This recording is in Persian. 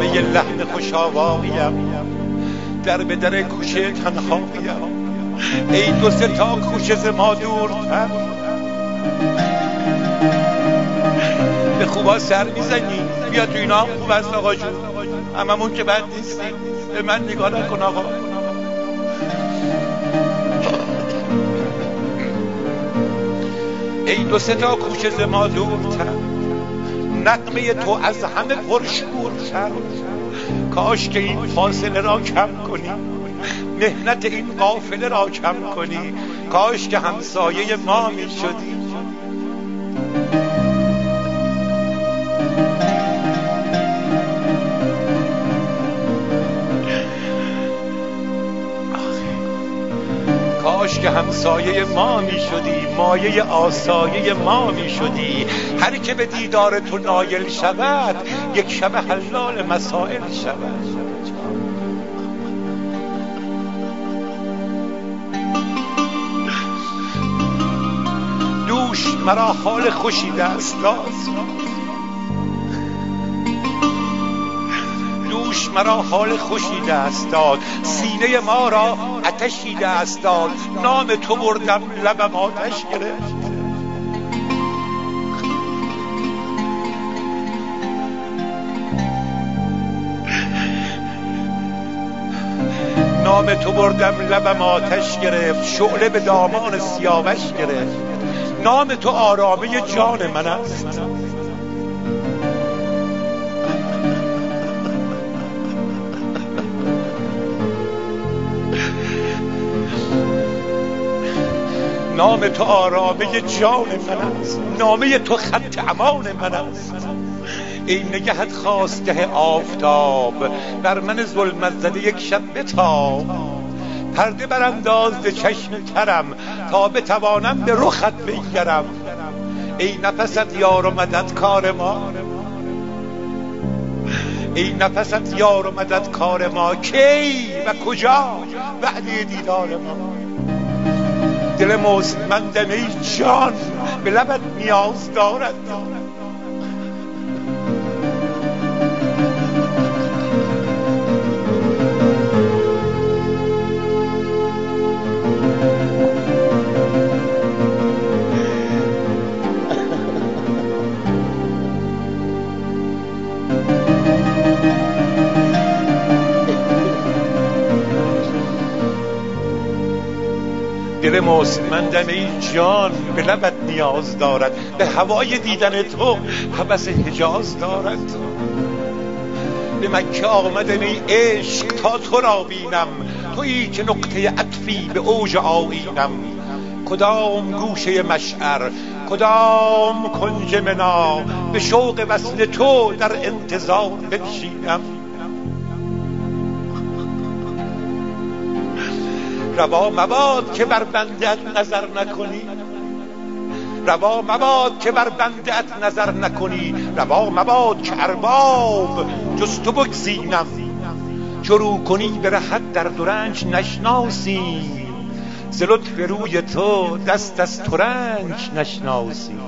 همه لحن خوشاواییم در به در کوچه تنهاییم. ای دو سه تا کوچه ز ما دورتر. به خوبا سر می‌زنی. بیا تو اینا. هم خوب است آقا جون. هممون که بد نیستیم. به من نگاه نکن آقا. ای دو سه تا کوچه ز ما دورتر. نقمه تو از همه پرشورتر کاش که این فاصله را کم کنی. مهنت این قافله را کم کنی. کاش که همسایه ما می شدی که همسایه ما می شدی مایه آسایه ما می شدی هر که به دیدار تو نایل شود یک شب حلال مسائل شود. دوش مرا حال خوشی دست داد. دوش مرا حال خوشی دست داد. سینه ما را آتشی دست داد. نام تو بردم لبم آتش گرفت. نام تو بردم لبم آتش گرفت. شعله به دامان سیاوش گرفت. نام تو آرامه جان من است. نام تو آرامه جان من است. نامه تو خط امان من است. ای نگهت خواستگه آفتاب بر من ظلمت زده یک شب بتاب. پرده برانداز ز چشم ترم تا بتوانم به رخت بنگرم ای نفست یار و مدد کار ما. ای نفست یار و مدد کار ما. کی و کجا؟ وعده دیدار ما. دل مستمندم ای جان به لبت نیاز دارد. دل مستمندم ای جان به لبت نیاز دارد به هوای دیدن تو حبس حجاز دارد. به مکه آمدم ای عشق تا تو را بینم تویی که نقطه عطفی به اوج آیینم. کدام گوشه مشعر کدام کنج منا به شوق وصل تو در انتظار بنشینم. روا مباد که بر بندت نظر نکنی. روا مباد که بر بندت نظر نکنی. روا مباد که ارباب جز تو بگزینم. چرو کنی به رحت در درنج نشناسیم ز لطف روی تو دست از ترنج نشناسیم